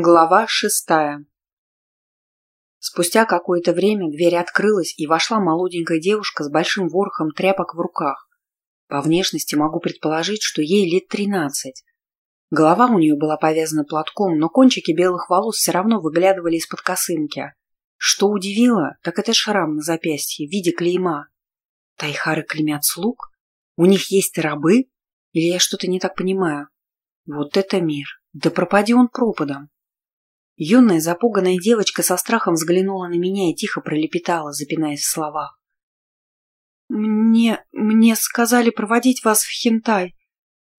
Глава шестая Спустя какое-то время дверь открылась, и вошла молоденькая девушка с большим ворохом тряпок в руках. По внешности могу предположить, что ей лет тринадцать. Голова у нее была повязана платком, но кончики белых волос все равно выглядывали из-под косынки. Что удивило, так это шрам на запястье в виде клейма. Тайхары клеймят слуг? У них есть рабы? Или я что-то не так понимаю? Вот это мир! Да пропади он пропадом! Юная запуганная девочка со страхом взглянула на меня и тихо пролепетала, запинаясь в словах. «Мне... мне сказали проводить вас в Хентай.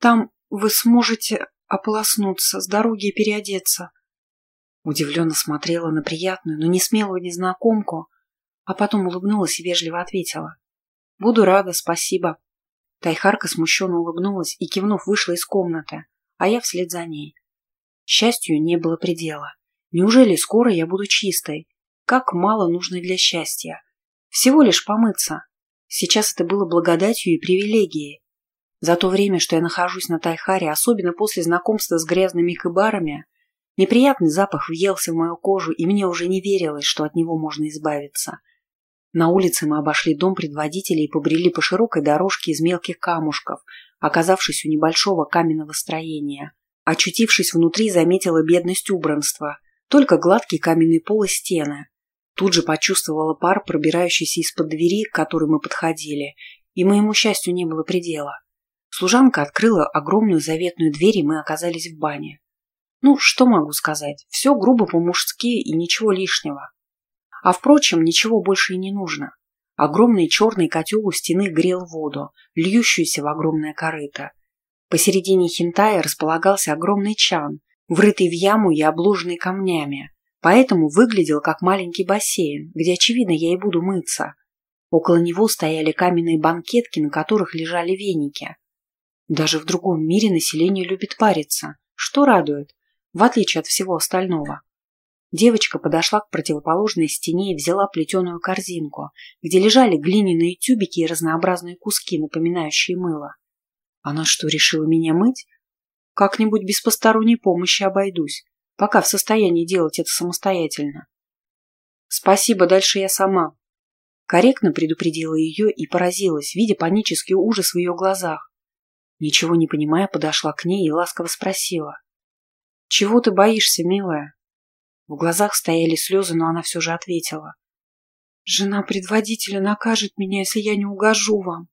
Там вы сможете ополоснуться, с дороги переодеться». Удивленно смотрела на приятную, но не смелую незнакомку, а потом улыбнулась и вежливо ответила. «Буду рада, спасибо». Тайхарка смущенно улыбнулась и, кивнув, вышла из комнаты, а я вслед за ней. Счастью не было предела. Неужели скоро я буду чистой? Как мало нужно для счастья. Всего лишь помыться. Сейчас это было благодатью и привилегией. За то время, что я нахожусь на Тайхаре, особенно после знакомства с грязными кыбарами, неприятный запах въелся в мою кожу, и мне уже не верилось, что от него можно избавиться. На улице мы обошли дом предводителя и побрели по широкой дорожке из мелких камушков, оказавшись у небольшого каменного строения. Очутившись внутри, заметила бедность убранства – только гладкий каменный пол и стены. Тут же почувствовала пар, пробирающийся из-под двери, к которой мы подходили, и моему счастью не было предела. Служанка открыла огромную заветную дверь, и мы оказались в бане. Ну, что могу сказать, все грубо по-мужски и ничего лишнего. А впрочем, ничего больше и не нужно. Огромный черный котел у стены грел воду, льющуюся в огромное корыто. Посередине хинтая располагался огромный чан, врытый в яму и обложенный камнями, поэтому выглядел как маленький бассейн, где, очевидно, я и буду мыться. Около него стояли каменные банкетки, на которых лежали веники. Даже в другом мире население любит париться, что радует, в отличие от всего остального. Девочка подошла к противоположной стене и взяла плетеную корзинку, где лежали глиняные тюбики и разнообразные куски, напоминающие мыло. Она что, решила меня мыть? Как-нибудь без посторонней помощи обойдусь, пока в состоянии делать это самостоятельно. Спасибо, дальше я сама. Корректно предупредила ее и поразилась, видя панический ужас в ее глазах. Ничего не понимая, подошла к ней и ласково спросила. «Чего ты боишься, милая?» В глазах стояли слезы, но она все же ответила. «Жена предводителя накажет меня, если я не угожу вам.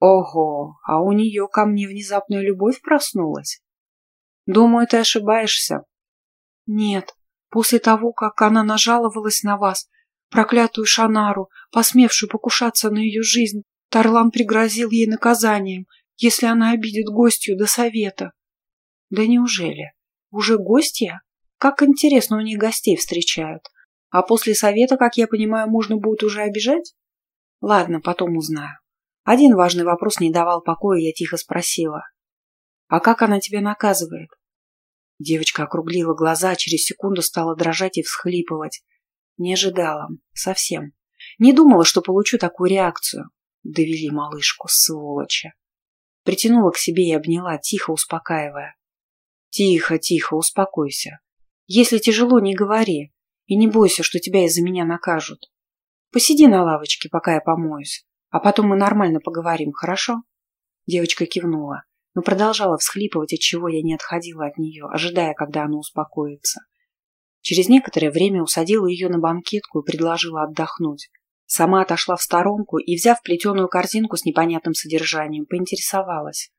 Ого, а у нее ко мне внезапная любовь проснулась? Думаю, ты ошибаешься. Нет, после того, как она нажаловалась на вас, проклятую Шанару, посмевшую покушаться на ее жизнь, Тарлан пригрозил ей наказанием, если она обидит гостью до совета. Да неужели? Уже гостья? Как интересно у них гостей встречают. А после совета, как я понимаю, можно будет уже обижать? Ладно, потом узнаю. Один важный вопрос не давал покоя, я тихо спросила. «А как она тебя наказывает?» Девочка округлила глаза, через секунду стала дрожать и всхлипывать. Не ожидала. Совсем. Не думала, что получу такую реакцию. Довели малышку, сволочи. Притянула к себе и обняла, тихо успокаивая. Тихо, тихо, успокойся. Если тяжело, не говори. И не бойся, что тебя из-за меня накажут. Посиди на лавочке, пока я помоюсь. А потом мы нормально поговорим, хорошо?» Девочка кивнула, но продолжала всхлипывать, от чего я не отходила от нее, ожидая, когда она успокоится. Через некоторое время усадила ее на банкетку и предложила отдохнуть. Сама отошла в сторонку и, взяв плетеную корзинку с непонятным содержанием, поинтересовалась.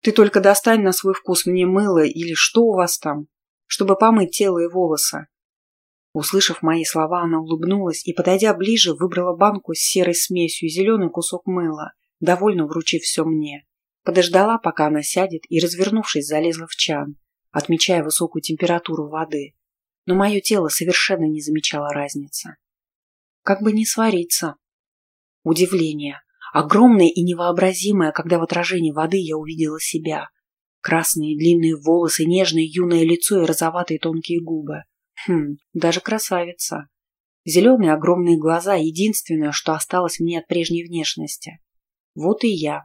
«Ты только достань на свой вкус мне мыло или что у вас там, чтобы помыть тело и волосы. Услышав мои слова, она улыбнулась и, подойдя ближе, выбрала банку с серой смесью и зеленый кусок мыла, довольно вручив все мне. Подождала, пока она сядет, и, развернувшись, залезла в чан, отмечая высокую температуру воды. Но мое тело совершенно не замечало разницы. Как бы не свариться. Удивление. Огромное и невообразимое, когда в отражении воды я увидела себя. Красные длинные волосы, нежное юное лицо и розоватые тонкие губы. Хм, даже красавица. Зеленые огромные глаза – единственное, что осталось мне от прежней внешности. Вот и я.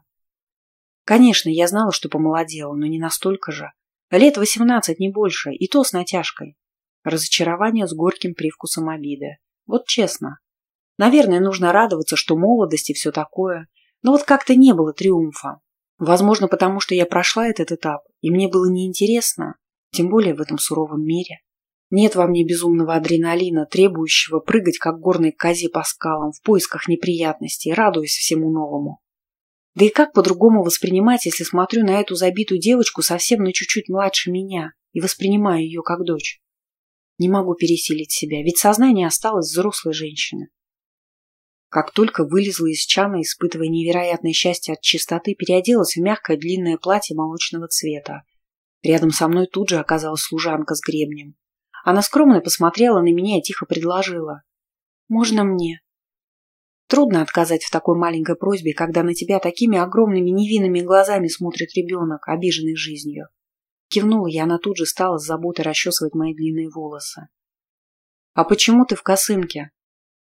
Конечно, я знала, что помолодела, но не настолько же. Лет восемнадцать, не больше, и то с натяжкой. Разочарование с горьким привкусом обиды. Вот честно. Наверное, нужно радоваться, что молодость и все такое. Но вот как-то не было триумфа. Возможно, потому что я прошла этот этап, и мне было неинтересно, тем более в этом суровом мире. Нет во мне безумного адреналина, требующего прыгать, как горной козе по скалам, в поисках неприятностей, радуясь всему новому. Да и как по-другому воспринимать, если смотрю на эту забитую девочку совсем на чуть-чуть младше меня и воспринимаю ее как дочь? Не могу пересилить себя, ведь сознание осталось взрослой женщины. Как только вылезла из чана, испытывая невероятное счастье от чистоты, переоделась в мягкое длинное платье молочного цвета. Рядом со мной тут же оказалась служанка с гребнем. Она скромно посмотрела на меня и тихо предложила. «Можно мне?» Трудно отказать в такой маленькой просьбе, когда на тебя такими огромными невинными глазами смотрит ребенок, обиженный жизнью. Кивнула я, она тут же стала с заботой расчесывать мои длинные волосы. «А почему ты в косынке?»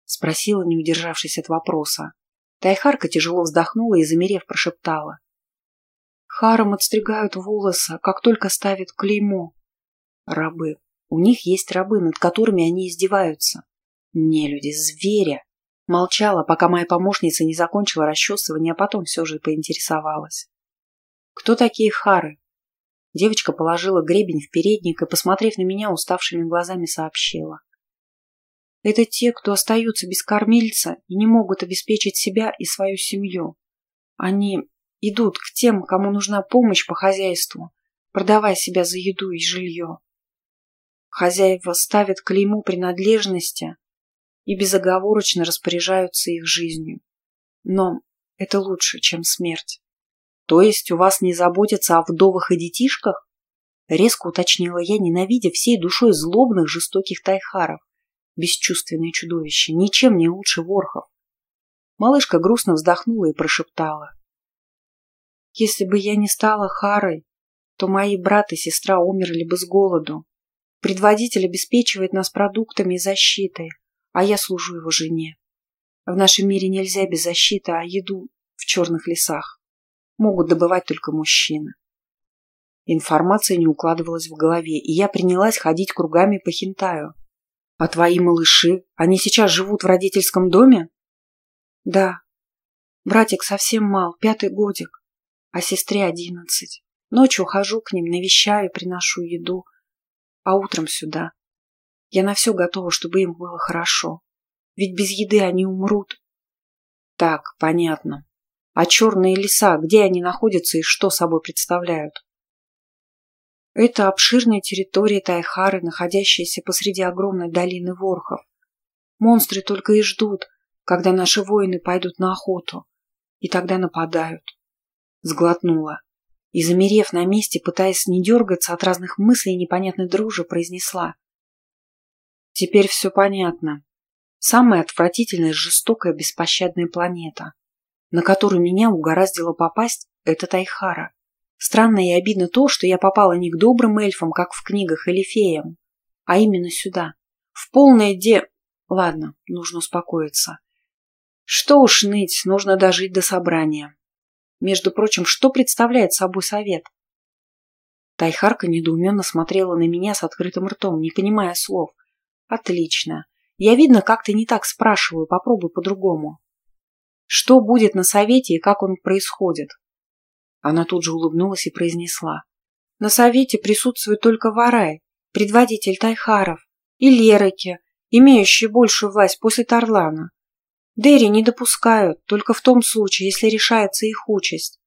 Спросила, не удержавшись от вопроса. Тайхарка тяжело вздохнула и, замерев, прошептала. Харам отстригают волосы, как только ставят клеймо. Рабы. У них есть рабы, над которыми они издеваются. Не люди, звери. Молчала, пока моя помощница не закончила расчесывание, а потом все же поинтересовалась. Кто такие хары? Девочка положила гребень в передник и, посмотрев на меня, уставшими глазами сообщила. Это те, кто остаются без кормильца и не могут обеспечить себя и свою семью. Они идут к тем, кому нужна помощь по хозяйству, продавая себя за еду и жилье. Хозяева ставят клейму принадлежности и безоговорочно распоряжаются их жизнью. Но это лучше, чем смерть. То есть у вас не заботятся о вдовах и детишках? Резко уточнила я, ненавидя всей душой злобных, жестоких тайхаров. Бесчувственное чудовище, ничем не лучше ворхов. Малышка грустно вздохнула и прошептала. Если бы я не стала Харой, то мои брат и сестра умерли бы с голоду. Предводитель обеспечивает нас продуктами и защитой, а я служу его жене. В нашем мире нельзя без защиты, а еду в черных лесах могут добывать только мужчины. Информация не укладывалась в голове, и я принялась ходить кругами по хентаю. А твои малыши, они сейчас живут в родительском доме? Да. Братик совсем мал, пятый годик, а сестре одиннадцать. Ночью хожу к ним, навещаю, приношу еду а утром сюда. Я на все готова, чтобы им было хорошо. Ведь без еды они умрут. Так, понятно. А черные леса, где они находятся и что собой представляют? Это обширная территория Тайхары, находящаяся посреди огромной долины Ворхов. Монстры только и ждут, когда наши воины пойдут на охоту. И тогда нападают. Сглотнула и, замерев на месте, пытаясь не дергаться от разных мыслей непонятной дружи, произнесла. «Теперь все понятно. Самая отвратительная, жестокая, беспощадная планета, на которую меня угораздило попасть, это Тайхара. Странно и обидно то, что я попала не к добрым эльфам, как в книгах или феям, а именно сюда, в полное де... Ладно, нужно успокоиться. Что уж ныть, нужно дожить до собрания. Между прочим, что представляет собой совет? Тайхарка недоуменно смотрела на меня с открытым ртом, не понимая слов. Отлично. Я, видно, как-то не так спрашиваю, попробуй по-другому. Что будет на совете и как он происходит? Она тут же улыбнулась и произнесла. На совете присутствует только Варай, предводитель Тайхаров, и Лероки, имеющие большую власть после Тарлана. Дерри не допускают, только в том случае, если решается их участь.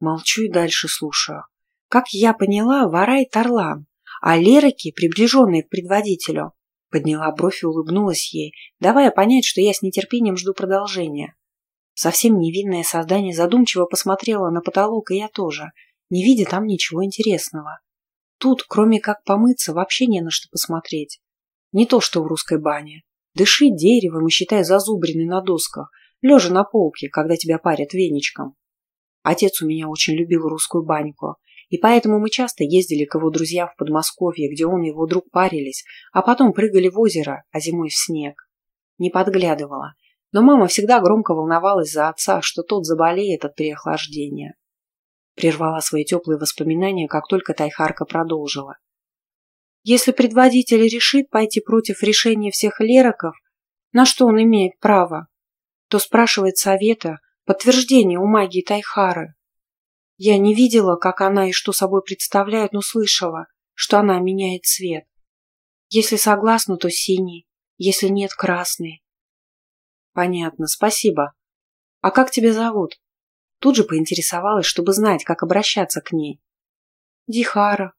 Молчу и дальше слушаю. Как я поняла, Варай Тарлан, а Лераки, приближенные к предводителю. Подняла бровь и улыбнулась ей, давая понять, что я с нетерпением жду продолжения. Совсем невинное создание задумчиво посмотрело на потолок, и я тоже, не видя там ничего интересного. Тут, кроме как помыться, вообще не на что посмотреть. Не то, что в русской бане. Дыши деревом и считай зазубрины на досках, лежа на полке, когда тебя парят веничком. Отец у меня очень любил русскую баньку, и поэтому мы часто ездили к его друзьям в Подмосковье, где он и его друг парились, а потом прыгали в озеро, а зимой в снег. Не подглядывала, но мама всегда громко волновалась за отца, что тот заболеет от переохлаждения. Прервала свои теплые воспоминания, как только Тайхарка продолжила. Если предводитель решит пойти против решения всех лероков, на что он имеет право, то спрашивает совета подтверждение у магии Тайхары. Я не видела, как она и что собой представляет, но слышала, что она меняет цвет. Если согласна, то синий, если нет, красный. Понятно, спасибо. А как тебя зовут? Тут же поинтересовалась, чтобы знать, как обращаться к ней. Дихара.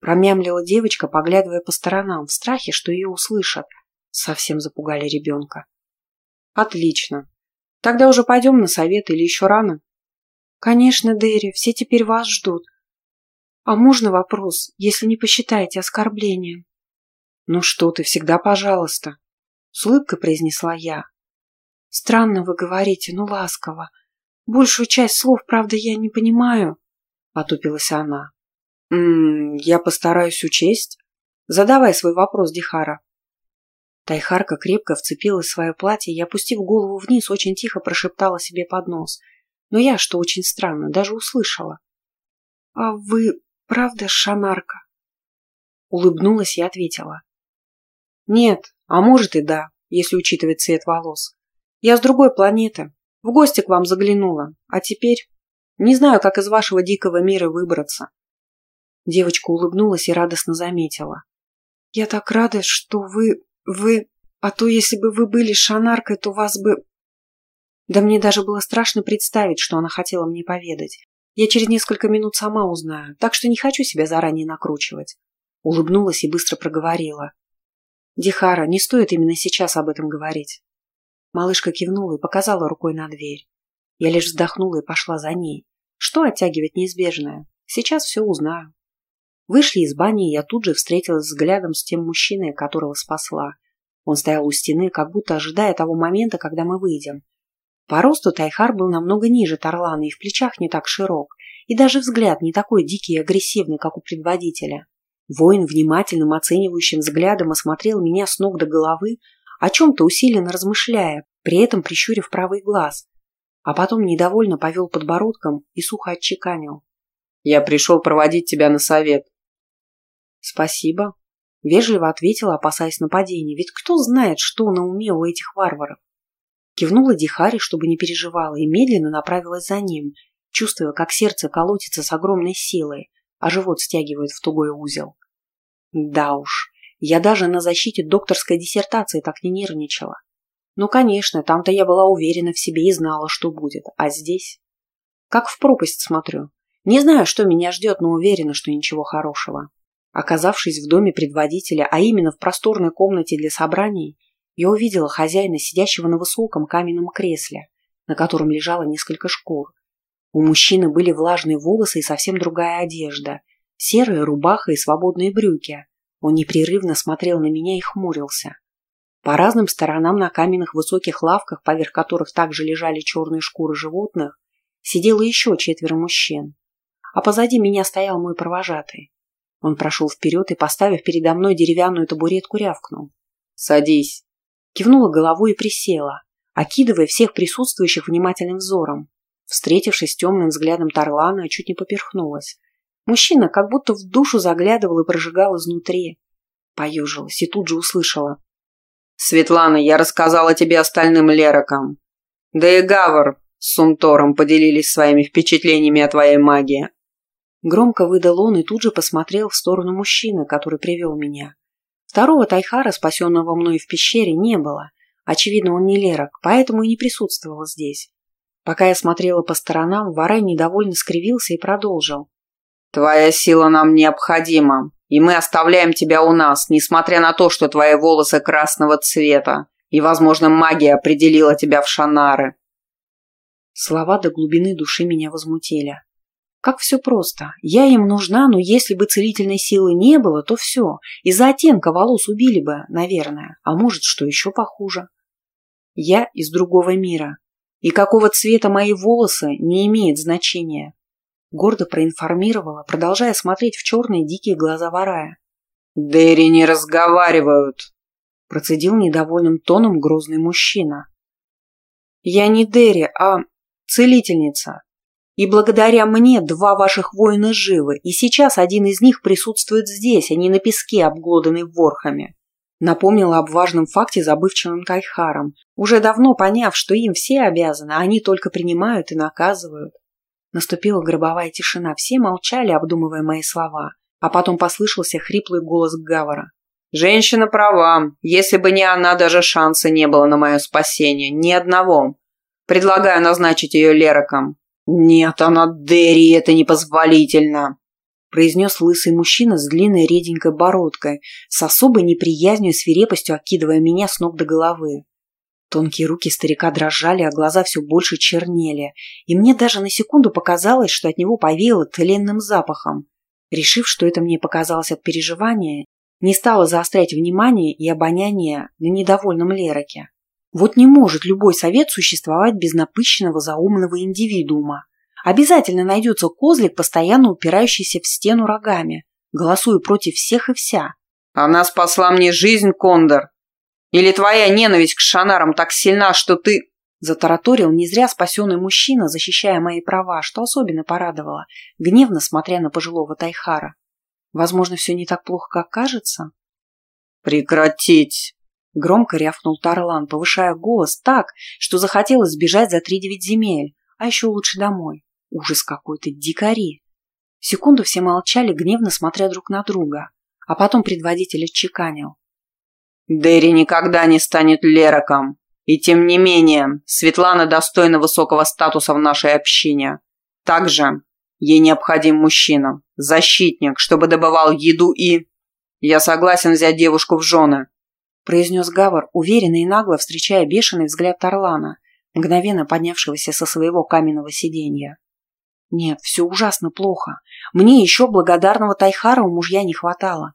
Промямлила девочка, поглядывая по сторонам, в страхе, что ее услышат. Совсем запугали ребенка. Отлично. Тогда уже пойдем на совет или еще рано? Конечно, Дерри, все теперь вас ждут. А можно вопрос, если не посчитаете оскорблением? Ну что ты, всегда пожалуйста. С улыбкой произнесла я. Странно вы говорите, ну ласково. Большую часть слов, правда, я не понимаю. Потупилась она. М -м, я постараюсь учесть. Задавай свой вопрос, Дихара. Тайхарка крепко вцепилась в свое платье и, опустив голову вниз, очень тихо прошептала себе под нос. Но я, что очень странно, даже услышала. «А вы правда шанарка?» Улыбнулась и ответила. «Нет, а может и да, если учитывать цвет волос. Я с другой планеты. В гости к вам заглянула. А теперь не знаю, как из вашего дикого мира выбраться. Девочка улыбнулась и радостно заметила. Я так рада, что вы... вы... А то, если бы вы были шанаркой, то вас бы... Да мне даже было страшно представить, что она хотела мне поведать. Я через несколько минут сама узнаю, так что не хочу себя заранее накручивать. Улыбнулась и быстро проговорила. Дихара, не стоит именно сейчас об этом говорить. Малышка кивнула и показала рукой на дверь. Я лишь вздохнула и пошла за ней. Что оттягивать неизбежное? Сейчас все узнаю. Вышли из бани, и я тут же встретилась взглядом с тем мужчиной, которого спасла. Он стоял у стены, как будто ожидая того момента, когда мы выйдем. По росту Тайхар был намного ниже Тарлана и в плечах не так широк, и даже взгляд не такой дикий и агрессивный, как у предводителя. Воин внимательным оценивающим взглядом осмотрел меня с ног до головы, о чем-то усиленно размышляя, при этом прищурив правый глаз, а потом недовольно повел подбородком и сухо отчеканил. «Я пришел проводить тебя на совет». «Спасибо», — вежливо ответила, опасаясь нападения, ведь кто знает, что на уме у этих варваров. Кивнула Дихари, чтобы не переживала, и медленно направилась за ним, чувствуя, как сердце колотится с огромной силой, а живот стягивает в тугой узел. Да уж, я даже на защите докторской диссертации так не нервничала. Ну, конечно, там-то я была уверена в себе и знала, что будет. А здесь? Как в пропасть смотрю. Не знаю, что меня ждет, но уверена, что ничего хорошего. Оказавшись в доме предводителя, а именно в просторной комнате для собраний, я увидела хозяина, сидящего на высоком каменном кресле, на котором лежало несколько шкур. У мужчины были влажные волосы и совсем другая одежда, серая рубаха и свободные брюки, он непрерывно смотрел на меня и хмурился. По разным сторонам на каменных высоких лавках, поверх которых также лежали черные шкуры животных, сидело еще четверо мужчин. А позади меня стоял мой провожатый. Он прошел вперед и, поставив передо мной деревянную табуретку, рявкнул. «Садись!» Кивнула головой и присела, окидывая всех присутствующих внимательным взором. Встретившись темным взглядом Тарлана, чуть не поперхнулась. Мужчина как будто в душу заглядывал и прожигал изнутри. Поежилась и тут же услышала. «Светлана, я рассказала тебе остальным лерокам. Да и Гавр с Сумтором поделились своими впечатлениями о твоей магии». Громко выдал он и тут же посмотрел в сторону мужчины, который привел меня. Второго Тайхара, спасенного мной в пещере, не было. Очевидно, он не лерок, поэтому и не присутствовал здесь. Пока я смотрела по сторонам, Варай недовольно скривился и продолжил. Твоя сила нам необходима, и мы оставляем тебя у нас, несмотря на то, что твои волосы красного цвета, и, возможно, магия определила тебя в Шанары. Слова до глубины души меня возмутили. Как все просто. Я им нужна, но если бы целительной силы не было, то все. Из-за оттенка волос убили бы, наверное. А может, что еще похуже. Я из другого мира. И какого цвета мои волосы не имеет значения гордо проинформировала, продолжая смотреть в черные дикие глаза Варая. «Дэри не разговаривают!» процедил недовольным тоном грозный мужчина. «Я не Дэри, а целительница. И благодаря мне два ваших воина живы, и сейчас один из них присутствует здесь, а не на песке, обглоданный ворхами. Напомнила об важном факте забывчивым Тайхарам, уже давно поняв, что им все обязаны, а они только принимают и наказывают. Наступила гробовая тишина, все молчали, обдумывая мои слова, а потом послышался хриплый голос Гавара. «Женщина права. Если бы не она, даже шанса не было на мое спасение. Ни одного. Предлагаю назначить ее Лероком». «Нет, она Дерри, это непозволительно!» произнес лысый мужчина с длинной реденькой бородкой, с особой неприязнью и свирепостью окидывая меня с ног до головы. Тонкие руки старика дрожали, а глаза все больше чернели, и мне даже на секунду показалось, что от него повеяло тленным запахом. Решив, что это мне показалось от переживания, не стала заострять внимание и обоняние на недовольном Лероке. Вот не может любой совет существовать без напыщенного заумного индивидуума. Обязательно найдется козлик, постоянно упирающийся в стену рогами, голосуя против всех и вся. «Она спасла мне жизнь, Кондор! Или твоя ненависть к шанарам так сильна, что ты...» Затараторил не зря спасенный мужчина, защищая мои права, что особенно порадовало, гневно смотря на пожилого Тайхара. Возможно, все не так плохо, как кажется? «Прекратить!» Громко рявкнул Тарлан, повышая голос так, что захотелось сбежать за три девять земель, а еще лучше домой. Ужас какой-то, дикари. Секунду все молчали, гневно смотря друг на друга. А потом предводитель отчеканил. «Дерри никогда не станет Лероком. И тем не менее, Светлана достойна высокого статуса в нашей общине. Также ей необходим мужчина, защитник, чтобы добывал еду и... Я согласен взять девушку в жены», произнес Гавар, уверенно и нагло встречая бешеный взгляд Тарлана, мгновенно поднявшегося со своего каменного сиденья. Нет, все ужасно плохо. Мне еще благодарного Тайхара у мужья не хватало.